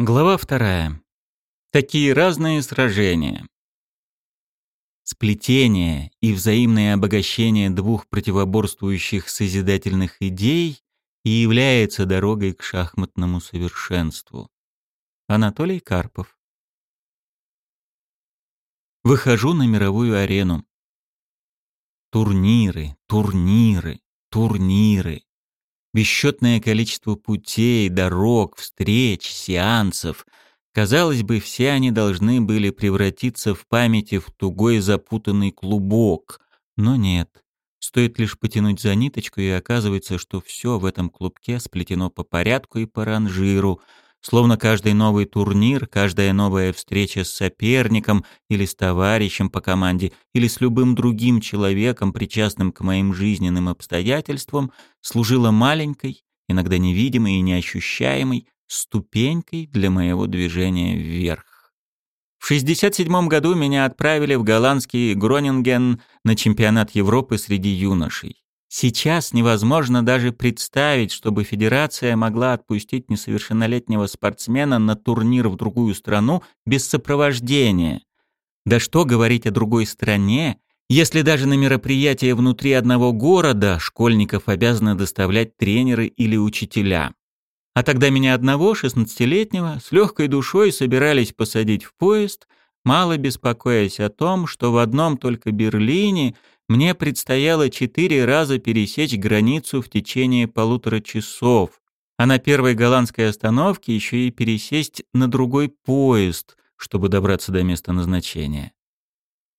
Глава вторая. Такие разные сражения. Сплетение и взаимное обогащение двух противоборствующих созидательных идей и является дорогой к шахматному совершенству. Анатолий Карпов. Выхожу на мировую арену. Турниры, турниры, турниры бесчетное количество путей, дорог, встреч, сеансов. Казалось бы, все они должны были превратиться в памяти в тугой запутанный клубок. Но нет. Стоит лишь потянуть за ниточку, и оказывается, что все в этом клубке сплетено по порядку и по ранжиру — Словно каждый новый турнир, каждая новая встреча с соперником или с товарищем по команде, или с любым другим человеком, причастным к моим жизненным обстоятельствам, служила маленькой, иногда невидимой и неощущаемой, ступенькой для моего движения вверх. В 1967 году меня отправили в голландский Гронинген на чемпионат Европы среди юношей. Сейчас невозможно даже представить, чтобы федерация могла отпустить несовершеннолетнего спортсмена на турнир в другую страну без сопровождения. Да что говорить о другой стране, если даже на мероприятия внутри одного города школьников обязаны доставлять тренеры или учителя. А тогда меня одного, 16-летнего, с легкой душой собирались посадить в поезд, мало беспокоясь о том, что в одном только Берлине – мне предстояло четыре раза пересечь границу в течение полутора часов, а на первой голландской остановке еще и пересесть на другой поезд, чтобы добраться до места назначения.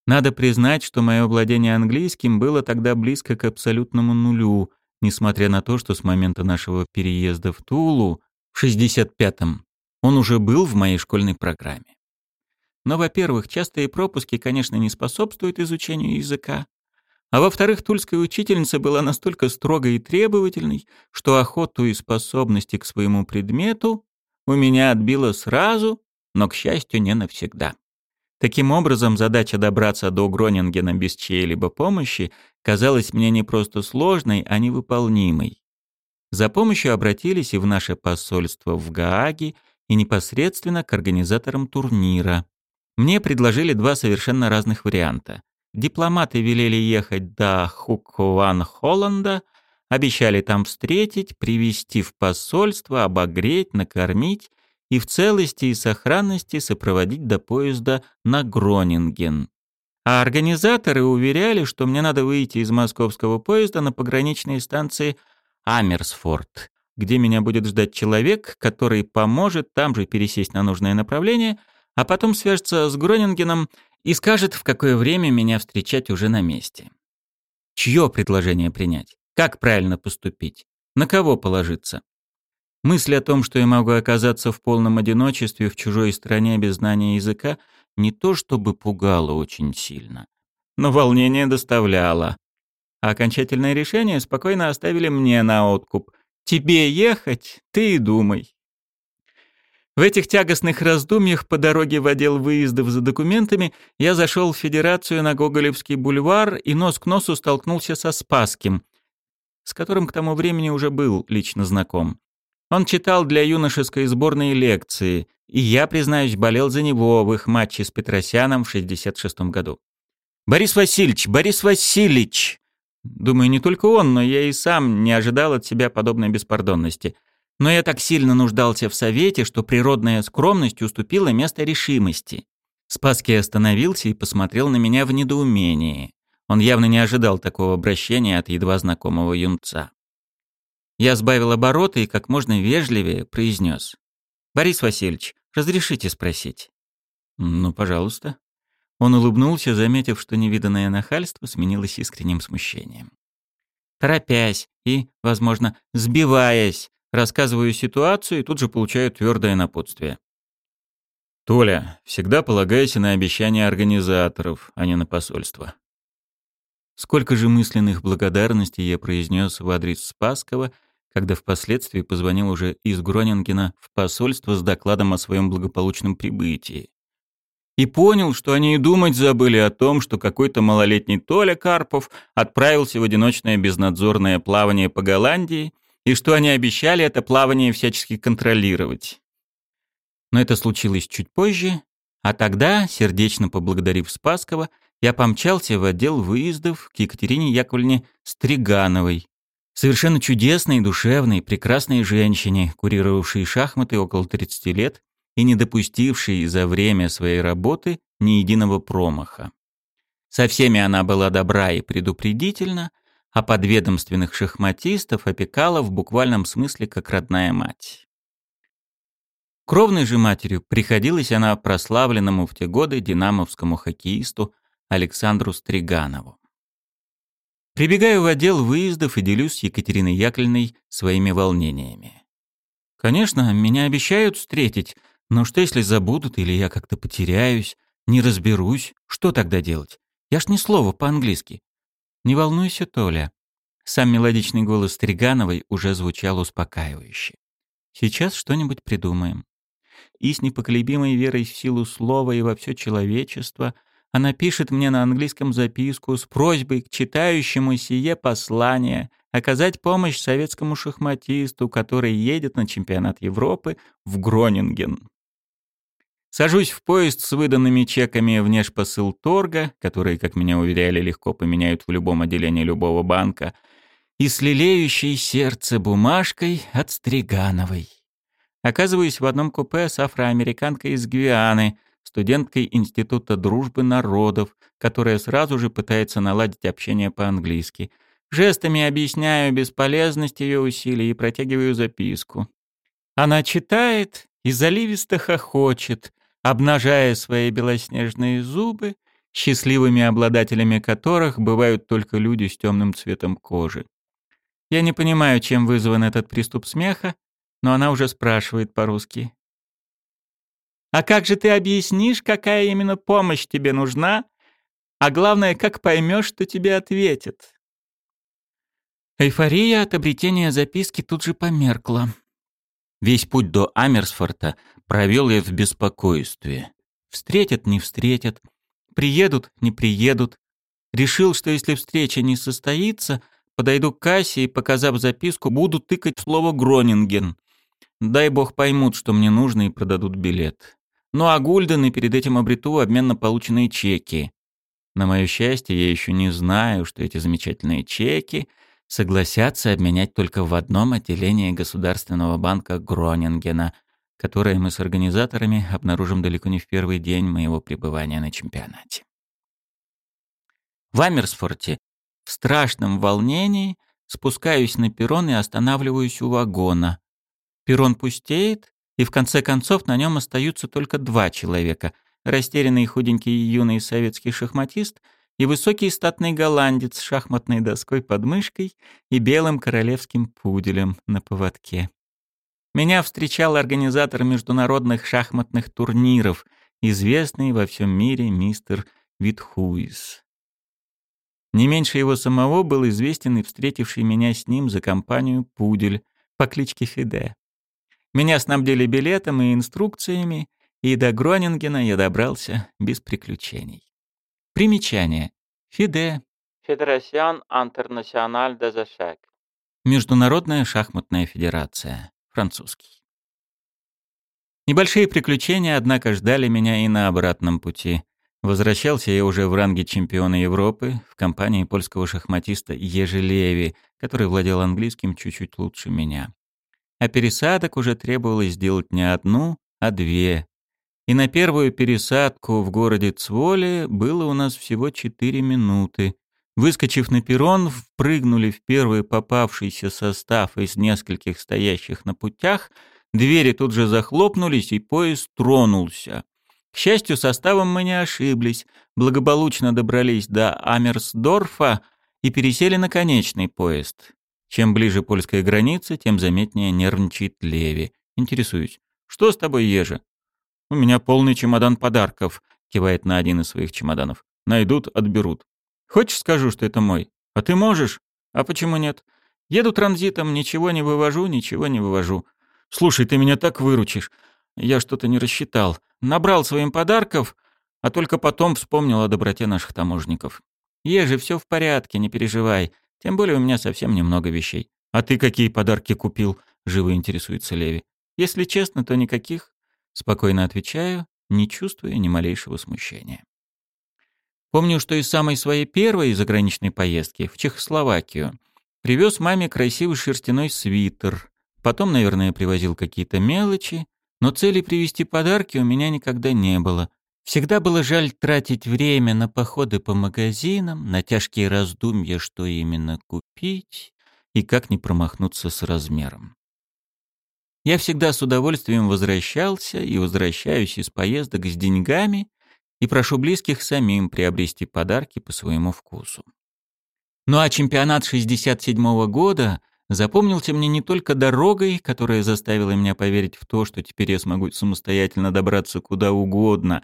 Надо признать, что мое владение английским было тогда близко к абсолютному нулю, несмотря на то, что с момента нашего переезда в Тулу в 65-м он уже был в моей школьной программе. Но, во-первых, частые пропуски, конечно, не способствуют изучению языка, а во-вторых, тульская учительница была настолько строгой и требовательной, что охоту и способности к своему предмету у меня отбила сразу, но, к счастью, не навсегда. Таким образом, задача добраться до Гронингена без чьей-либо помощи казалась мне не просто сложной, а невыполнимой. За помощью обратились и в наше посольство в Гааге, и непосредственно к организаторам турнира. Мне предложили два совершенно разных варианта. Дипломаты велели ехать до Хукван-Холланда, обещали там встретить, привести в посольство, обогреть, накормить и в целости и сохранности сопроводить до поезда на Гронинген. А организаторы уверяли, что мне надо выйти из московского поезда на пограничной станции Амерсфорд, где меня будет ждать человек, который поможет там же пересесть на нужное направление, а потом свяжется с Гронингеном и скажет, в какое время меня встречать уже на месте. Чье предложение принять? Как правильно поступить? На кого положиться? Мысль о том, что я могу оказаться в полном одиночестве в чужой стране без знания языка, не то чтобы пугала очень сильно, но волнение доставляло. А окончательное решение спокойно оставили мне на откуп. «Тебе ехать? Ты и думай». В этих тягостных раздумьях по дороге в отдел выездов за документами я зашел в Федерацию на Гоголевский бульвар и нос к носу столкнулся со Спасским, с которым к тому времени уже был лично знаком. Он читал для юношеской сборной лекции, и я, признаюсь, болел за него в их матче с Петросяном в 66 году. «Борис Васильевич! Борис Васильевич!» Думаю, не только он, но я и сам не ожидал от себя подобной беспардонности – но я так сильно нуждался в совете, что природная скромность уступила место решимости. Спасский остановился и посмотрел на меня в недоумении. Он явно не ожидал такого обращения от едва знакомого юнца. Я сбавил обороты и как можно вежливее произнес. «Борис Васильевич, разрешите спросить?» «Ну, пожалуйста». Он улыбнулся, заметив, что невиданное нахальство сменилось искренним смущением. Торопясь и, возможно, сбиваясь, Рассказываю ситуацию и тут же получаю твердое напутствие. «Толя, всегда полагайся на обещания организаторов, а не на посольство». Сколько же мысленных благодарностей я произнес в адрес Спасского, когда впоследствии позвонил уже из Гронингена в посольство с докладом о своем благополучном прибытии. И понял, что они и думать забыли о том, что какой-то малолетний Толя Карпов отправился в одиночное безнадзорное плавание по Голландии — и что они обещали это плавание всячески контролировать. Но это случилось чуть позже, а тогда, сердечно поблагодарив Спаскова, я помчался в отдел выездов к Екатерине Яковлевне Стригановой, совершенно чудесной, душевной, прекрасной женщине, курировавшей шахматы около 30 лет и не допустившей за время своей работы ни единого промаха. Со всеми она была добра и предупредительна, а подведомственных шахматистов опекала в буквальном смысле как родная мать. Кровной же матерью приходилась она прославленному в те годы динамовскому хоккеисту Александру Стриганову. Прибегаю в отдел выездов и делюсь с Екатериной Яковлевной своими волнениями. Конечно, меня обещают встретить, но что если забудут или я как-то потеряюсь, не разберусь, что тогда делать? Я ж ни слова по-английски. Не волнуйся, Толя. Сам мелодичный голос Стригановой уже звучал успокаивающе. Сейчас что-нибудь придумаем. И с непоколебимой верой в силу слова и во все человечество она пишет мне на английском записку с просьбой к читающему сие послание оказать помощь советскому шахматисту, который едет на чемпионат Европы в Гронинген. Сажусь в поезд с выданными чеками внешпосыл торга, которые, как меня уверяли, легко поменяют в любом отделении любого банка, и с лелеющей сердце бумажкой от Стригановой. Оказываюсь в одном купе с афроамериканкой из Гвианы, студенткой Института дружбы народов, которая сразу же пытается наладить общение по-английски. Жестами объясняю бесполезность ее усилий и протягиваю записку. Она читает и заливисто хохочет, обнажая свои белоснежные зубы, счастливыми обладателями которых бывают только люди с темным цветом кожи. Я не понимаю, чем вызван этот приступ смеха, но она уже спрашивает по-русски. «А как же ты объяснишь, какая именно помощь тебе нужна? А главное, как поймешь, что тебе ответят?» Эйфория от обретения записки тут же померкла. Весь путь до Амерсфорта провел я в беспокойстве. Встретят, не встретят. Приедут, не приедут. Решил, что если встреча не состоится, подойду к кассе и, показав записку, буду тыкать слово «Гронинген». Дай бог поймут, что мне нужно, и продадут билет. Ну а Гульдены перед этим обрету обмен на полученные чеки. На мое счастье, я еще не знаю, что эти замечательные чеки согласятся обменять только в одном отделении Государственного банка Гронингена, которое мы с организаторами обнаружим далеко не в первый день моего пребывания на чемпионате. В Амерсфорте в страшном волнении спускаюсь на перрон и останавливаюсь у вагона. Перрон пустеет, и в конце концов на нем остаются только два человека — растерянный худенький юный советский шахматист — и высокий статный голландец с шахматной доской под мышкой и белым королевским пуделем на поводке. Меня встречал организатор международных шахматных турниров, известный во всем мире мистер Витхуис. Не меньше его самого был известен и встретивший меня с ним за компанию Пудель по кличке Фиде. Меня снабдили билетом и инструкциями, и до Гронингена я добрался без приключений. Примечание. ФИДЕ. Федерасион Интернациональ де Зашек. Международная шахматная федерация. Французский. Небольшие приключения, однако, ждали меня и на обратном пути. Возвращался я уже в ранге чемпиона Европы в компании польского шахматиста Ежи Леви, который владел английским чуть-чуть лучше меня. А пересадок уже требовалось сделать не одну, а две, и на первую пересадку в городе Цволе было у нас всего 4 минуты. Выскочив на перрон, впрыгнули в первый попавшийся состав из нескольких стоящих на путях, двери тут же захлопнулись, и поезд тронулся. К счастью, составом мы не ошиблись, благополучно добрались до Амерсдорфа и пересели на конечный поезд. Чем ближе польская граница, тем заметнее нервничает Леви. Интересуюсь, что с тобой, Ежа? «У меня полный чемодан подарков», — кивает на один из своих чемоданов. «Найдут, отберут. Хочешь, скажу, что это мой? А ты можешь? А почему нет? Еду транзитом, ничего не вывожу, ничего не вывожу. Слушай, ты меня так выручишь. Я что-то не рассчитал. Набрал своим подарков, а только потом вспомнил о доброте наших таможников. Еже, все в порядке, не переживай. Тем более у меня совсем немного вещей. А ты какие подарки купил? Живо интересуется Леви. Если честно, то никаких. Спокойно отвечаю, не чувствуя ни малейшего смущения. Помню, что из самой своей первой заграничной поездки в Чехословакию привез маме красивый шерстяной свитер. Потом, наверное, привозил какие-то мелочи, но цели привезти подарки у меня никогда не было. Всегда было жаль тратить время на походы по магазинам, на тяжкие раздумья, что именно купить и как не промахнуться с размером. Я всегда с удовольствием возвращался и возвращаюсь из поездок с деньгами и прошу близких самим приобрести подарки по своему вкусу. Ну а чемпионат 67 -го года запомнился мне не только дорогой, которая заставила меня поверить в то, что теперь я смогу самостоятельно добраться куда угодно,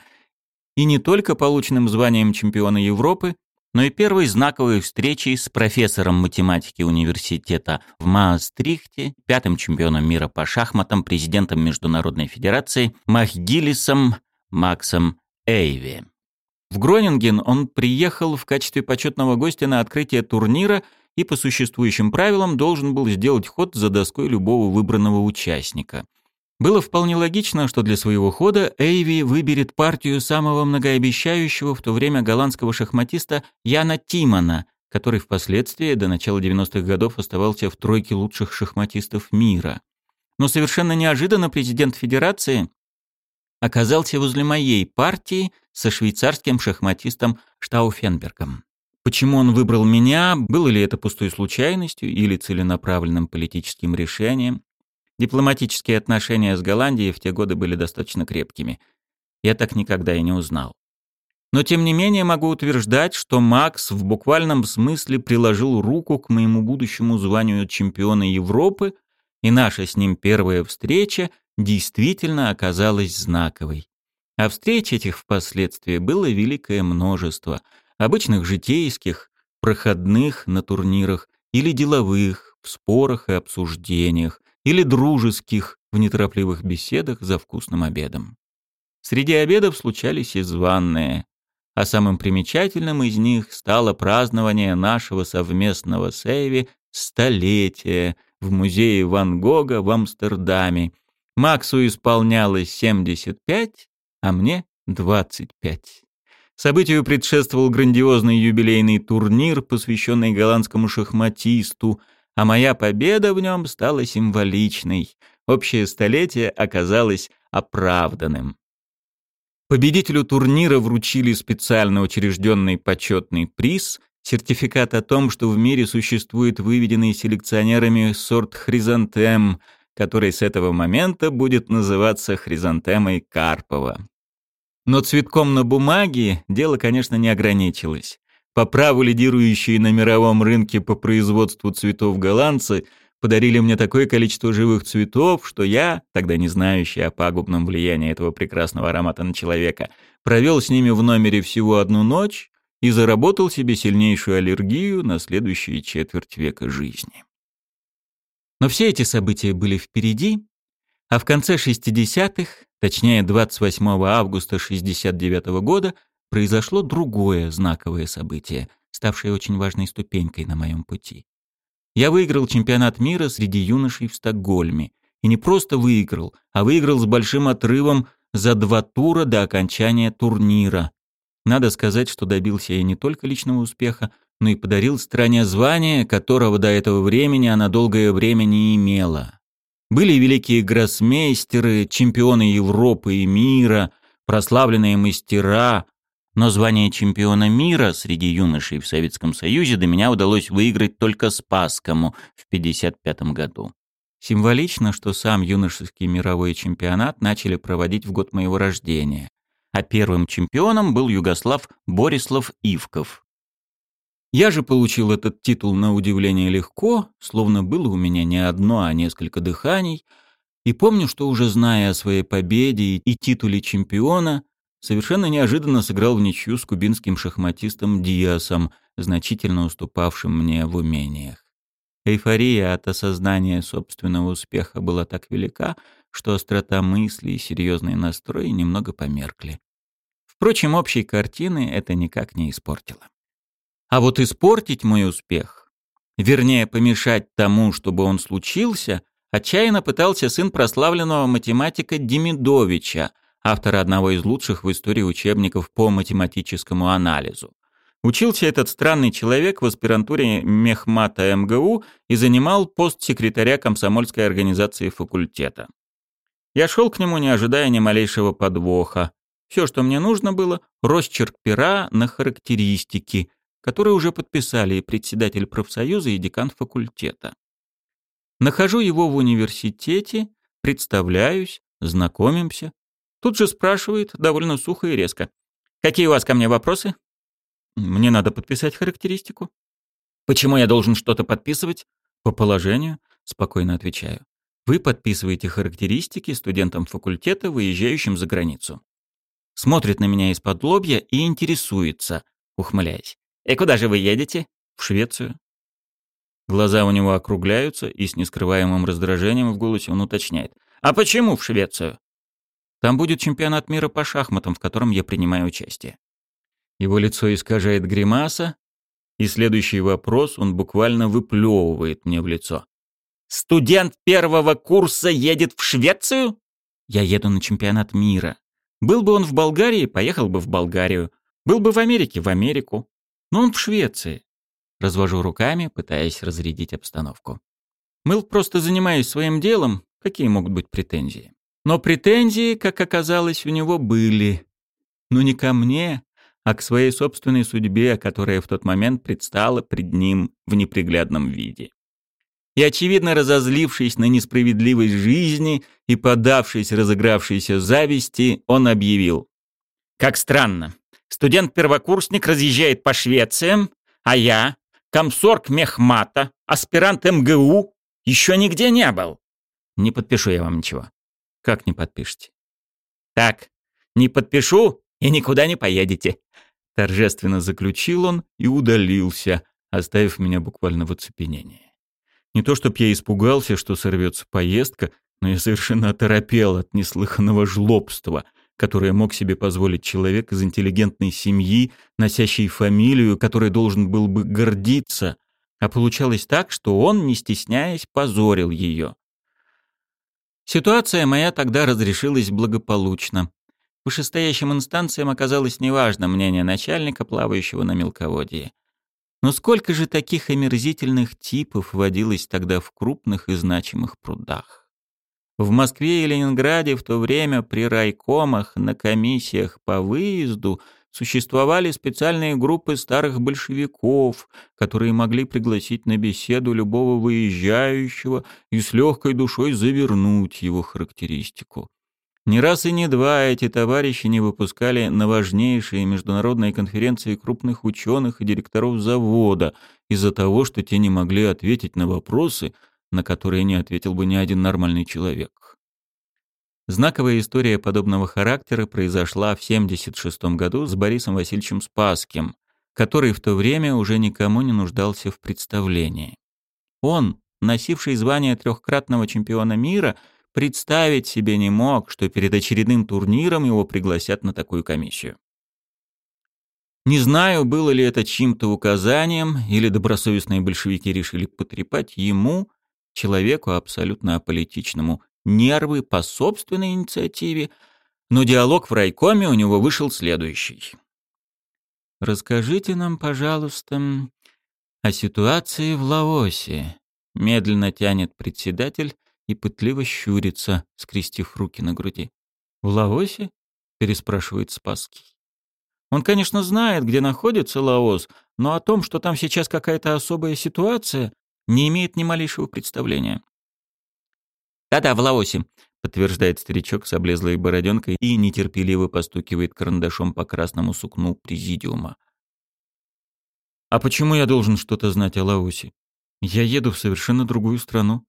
и не только полученным званием чемпиона Европы, но и первой знаковой встречей с профессором математики университета в Маастрихте, пятым чемпионом мира по шахматам, президентом Международной Федерации Махгилисом Максом Эйви. В Гронинген он приехал в качестве почетного гостя на открытие турнира и по существующим правилам должен был сделать ход за доской любого выбранного участника. Было вполне логично, что для своего хода Эйви выберет партию самого многообещающего в то время голландского шахматиста Яна Тимана, который впоследствии до начала 90-х годов оставался в тройке лучших шахматистов мира. Но совершенно неожиданно президент Федерации оказался возле моей партии со швейцарским шахматистом Штауфенбергом. Почему он выбрал меня, было ли это пустой случайностью или целенаправленным политическим решением? Дипломатические отношения с Голландией в те годы были достаточно крепкими. Я так никогда и не узнал. Но тем не менее могу утверждать, что Макс в буквальном смысле приложил руку к моему будущему званию чемпиона Европы, и наша с ним первая встреча действительно оказалась знаковой. А встреч этих впоследствии было великое множество, обычных житейских, проходных на турнирах или деловых, в спорах и обсуждениях, или дружеских, в неторопливых беседах за вкусным обедом. Среди обедов случались и званные, а самым примечательным из них стало празднование нашего совместного сейви столетия в музее Ван Гога в Амстердаме, Максу исполнялось 75, а мне 25. Событию предшествовал грандиозный юбилейный турнир, посвященный голландскому шахматисту, а моя победа в нем стала символичной. Общее столетие оказалось оправданным. Победителю турнира вручили специально учрежденный почетный приз, сертификат о том, что в мире существует выведенный селекционерами сорт хризантем – который с этого момента будет называться хризантемой Карпова. Но цветком на бумаге дело, конечно, не ограничилось. По праву лидирующие на мировом рынке по производству цветов голландцы подарили мне такое количество живых цветов, что я, тогда не знающий о пагубном влиянии этого прекрасного аромата на человека, провел с ними в номере всего одну ночь и заработал себе сильнейшую аллергию на следующие четверть века жизни. Но все эти события были впереди, а в конце 60-х, точнее 28 августа 69 -го года, произошло другое знаковое событие, ставшее очень важной ступенькой на моем пути. Я выиграл чемпионат мира среди юношей в Стокгольме. И не просто выиграл, а выиграл с большим отрывом за два тура до окончания турнира. Надо сказать, что добился я не только личного успеха, но и подарил стране звание, которого до этого времени она долгое время не имела. Были великие гроссмейстеры, чемпионы Европы и мира, прославленные мастера, но звание чемпиона мира среди юношей в Советском Союзе до меня удалось выиграть только Спасскому в 1955 году. Символично, что сам юношеский мировой чемпионат начали проводить в год моего рождения, а первым чемпионом был югослав Борислав Ивков. Я же получил этот титул на удивление легко, словно было у меня не одно, а несколько дыханий, и помню, что уже зная о своей победе и титуле чемпиона, совершенно неожиданно сыграл в ничью с кубинским шахматистом Диасом, значительно уступавшим мне в умениях. Эйфория от осознания собственного успеха была так велика, что острота мысли и серьезный настрой немного померкли. Впрочем, общей картины это никак не испортило. А вот испортить мой успех, вернее, помешать тому, чтобы он случился, Отчаянно пытался сын прославленного математика Демидовича, автора одного из лучших в истории учебников по математическому анализу. Учился этот странный человек в аспирантуре Мехмата МГУ и занимал пост секретаря комсомольской организации факультета. Я шел к нему, не ожидая ни малейшего подвоха. Все, что мне нужно было, росчерк пера на характеристики, которые уже подписали и председатель профсоюза, и декан факультета. Нахожу его в университете, представляюсь, знакомимся. Тут же спрашивает довольно сухо и резко. «Какие у вас ко мне вопросы?» «Мне надо подписать характеристику». «Почему я должен что-то подписывать?» «По положению», — спокойно отвечаю. «Вы подписываете характеристики студентам факультета, выезжающим за границу». Смотрит на меня из-под лобья и интересуется, ухмыляясь. «И куда же вы едете?» «В Швецию». Глаза у него округляются, и с нескрываемым раздражением в голосе он уточняет. «А почему в Швецию?» «Там будет чемпионат мира по шахматам, в котором я принимаю участие». Его лицо искажает гримаса, и следующий вопрос он буквально выплевывает мне в лицо. «Студент первого курса едет в Швецию?» «Я еду на чемпионат мира. Был бы он в Болгарии, поехал бы в Болгарию. Был бы в Америке, в Америку. Но он в Швеции. Развожу руками, пытаясь разрядить обстановку. Мыл просто занимаюсь своим делом, какие могут быть претензии? Но претензии, как оказалось, у него были. Но не ко мне, а к своей собственной судьбе, которая в тот момент предстала пред ним в неприглядном виде. И, очевидно, разозлившись на несправедливость жизни и подавшись разыгравшейся зависти, он объявил. «Как странно. Студент-первокурсник разъезжает по Швециям, а я, комсорг Мехмата, аспирант МГУ, еще нигде не был. Не подпишу я вам ничего. Как не подпишете? Так, не подпишу и никуда не поедете. Торжественно заключил он и удалился, оставив меня буквально в оцепенении. Не то чтоб я испугался, что сорвется поездка, но я совершенно оторопел от неслыханного жлобства, которое мог себе позволить человек из интеллигентной семьи, носящий фамилию, которой должен был бы гордиться, а получалось так, что он, не стесняясь, позорил ее. Ситуация моя тогда разрешилась благополучно. Вышестоящим инстанциям оказалось неважно мнение начальника, плавающего на мелководье. Но сколько же таких омерзительных типов водилось тогда в крупных и значимых прудах? В Москве и Ленинграде в то время при райкомах на комиссиях по выезду существовали специальные группы старых большевиков, которые могли пригласить на беседу любого выезжающего и с легкой душой завернуть его характеристику. Не раз и не два эти товарищи не выпускали на важнейшие международные конференции крупных ученых и директоров завода из-за того, что те не могли ответить на вопросы, на которые не ответил бы ни один нормальный человек. Знаковая история подобного характера произошла в 1976 году с Борисом Васильевичем Спасским, который в то время уже никому не нуждался в представлении. Он, носивший звание трехкратного чемпиона мира, представить себе не мог, что перед очередным турниром его пригласят на такую комиссию. Не знаю, было ли это чьим-то указанием, или добросовестные большевики решили потрепать ему человеку абсолютно аполитичному, нервы по собственной инициативе, но диалог в райкоме у него вышел следующий. «Расскажите нам, пожалуйста, о ситуации в Лаосе», — медленно тянет председатель и пытливо щурится, скрестив руки на груди. «В Лаосе?» — переспрашивает Спасский. Он, конечно, знает, где находится Лаос, но о том, что там сейчас какая-то особая ситуация, не имеет ни малейшего представления. «Да-да, в Лаосе», — подтверждает старичок с облезлой бороденкой и нетерпеливо постукивает карандашом по красному сукну президиума. «А почему я должен что-то знать о Лаосе? Я еду в совершенно другую страну».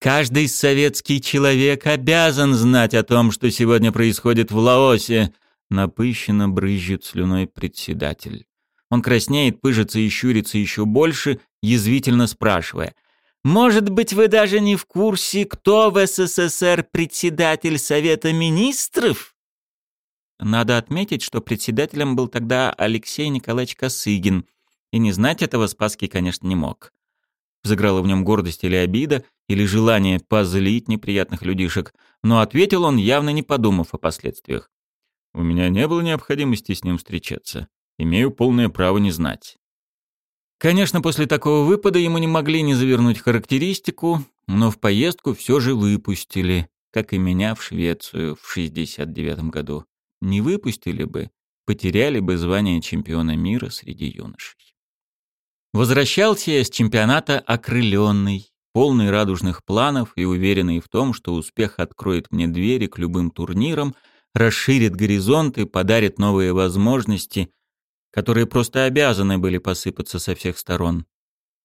«Каждый советский человек обязан знать о том, что сегодня происходит в Лаосе», — напыщенно брызжет слюной председатель. Он краснеет, пыжится и щурится еще больше, язвительно спрашивая. «Может быть, вы даже не в курсе, кто в СССР председатель Совета Министров?» Надо отметить, что председателем был тогда Алексей Николаевич Косыгин, и не знать этого Спасский, конечно, не мог. Взыграла в нем гордость или обида, или желание позлить неприятных людишек, но ответил он, явно не подумав о последствиях. У меня не было необходимости с ним встречаться. Имею полное право не знать. Конечно, после такого выпада ему не могли не завернуть характеристику, но в поездку все же выпустили, как и меня в Швецию в 69 году. Не выпустили бы, потеряли бы звание чемпиона мира среди юношей. Возвращался я с чемпионата окрыленный, полный радужных планов и уверенный в том, что успех откроет мне двери к любым турнирам, расширит горизонты, подарит новые возможности, которые просто обязаны были посыпаться со всех сторон.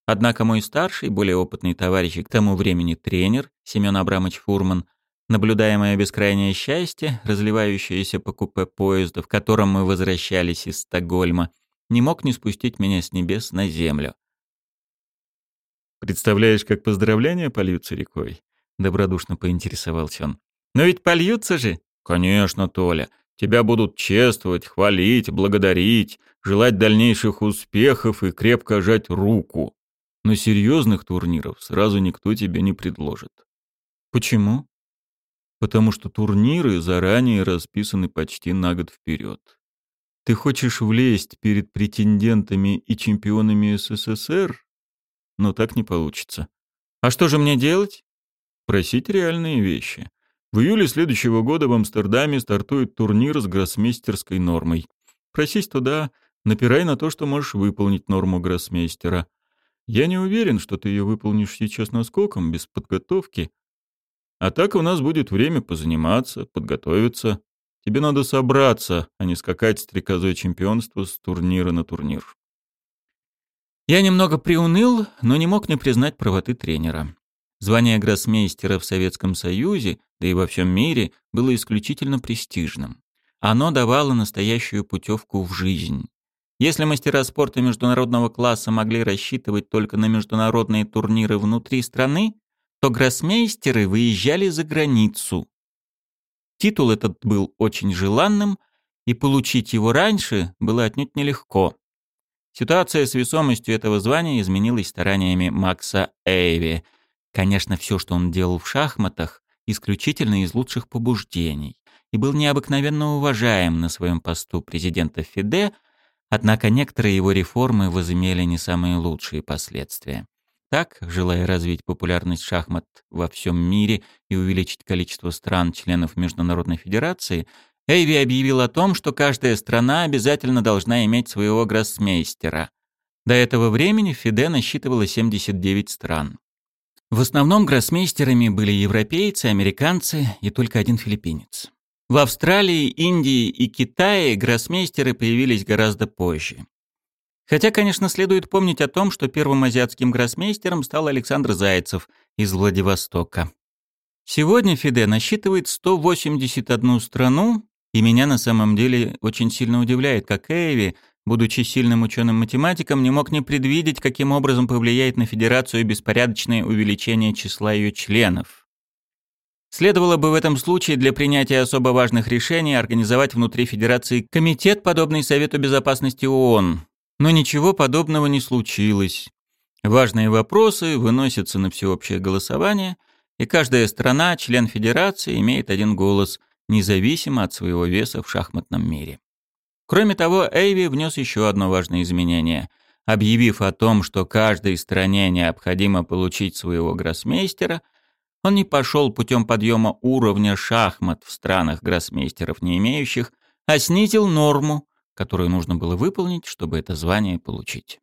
Однако мой старший, более опытный товарищ и к тому времени тренер, Семен Абрамович Фурман, наблюдаемое бескрайнее счастье, разливающееся по купе поезда, в котором мы возвращались из Стокгольма, не мог не спустить меня с небес на землю. «Представляешь, как поздравления польются рекой?» — добродушно поинтересовался он. «Но ведь польются же!» «Конечно, Толя. Тебя будут чествовать, хвалить, благодарить, желать дальнейших успехов и крепко жать руку. Но серьезных турниров сразу никто тебе не предложит». «Почему?» «Потому что турниры заранее расписаны почти на год вперед. Ты хочешь влезть перед претендентами и чемпионами СССР? Но так не получится. А что же мне делать? Просить реальные вещи. В июле следующего года в Амстердаме стартует турнир с гроссмейстерской нормой. Просись туда, напирай на то, что можешь выполнить норму гроссмейстера. Я не уверен, что ты ее выполнишь сейчас наскоком, без подготовки. А так у нас будет время позаниматься, подготовиться. Тебе надо собраться, а не скакать стрекозой чемпионства с турнира на турнир. Я немного приуныл, но не мог не признать правоты тренера. Звание гроссмейстера в Советском Союзе, да и во всем мире, было исключительно престижным. Оно давало настоящую путевку в жизнь. Если мастера спорта международного класса могли рассчитывать только на международные турниры внутри страны, то гроссмейстеры выезжали за границу, Титул этот был очень желанным, и получить его раньше было отнюдь нелегко. Ситуация с весомостью этого звания изменилась стараниями Макса Эйви. Конечно, все, что он делал в шахматах, исключительно из лучших побуждений, и был необыкновенно уважаем на своем посту президента ФИДЕ, однако некоторые его реформы возымели не самые лучшие последствия. Так, желая развить популярность шахмат во всем мире и увеличить количество стран-членов Международной Федерации, Эйви объявил о том, что каждая страна обязательно должна иметь своего гроссмейстера. До этого времени ФИДЕ насчитывало 79 стран. В основном гроссмейстерами были европейцы, американцы и только один филиппинец. В Австралии, Индии и Китае гроссмейстеры появились гораздо позже. Хотя, конечно, следует помнить о том, что первым азиатским гроссмейстером стал Александр Зайцев из Владивостока. Сегодня Фиде насчитывает 181 страну, и меня на самом деле очень сильно удивляет, как Эйви, будучи сильным ученым-математиком, не мог не предвидеть, каким образом повлияет на Федерацию беспорядочное увеличение числа ее членов. Следовало бы в этом случае для принятия особо важных решений организовать внутри Федерации комитет, подобный Совету Безопасности ООН, но ничего подобного не случилось. Важные вопросы выносятся на всеобщее голосование, и каждая страна, член Федерации, имеет один голос, независимо от своего веса в шахматном мире. Кроме того, Эйви внес еще одно важное изменение. Объявив о том, что каждой стране необходимо получить своего гроссмейстера, он не пошел путем подъема уровня шахмат в странах гроссмейстеров не имеющих, а снизил норму, которую нужно было выполнить, чтобы это звание получить.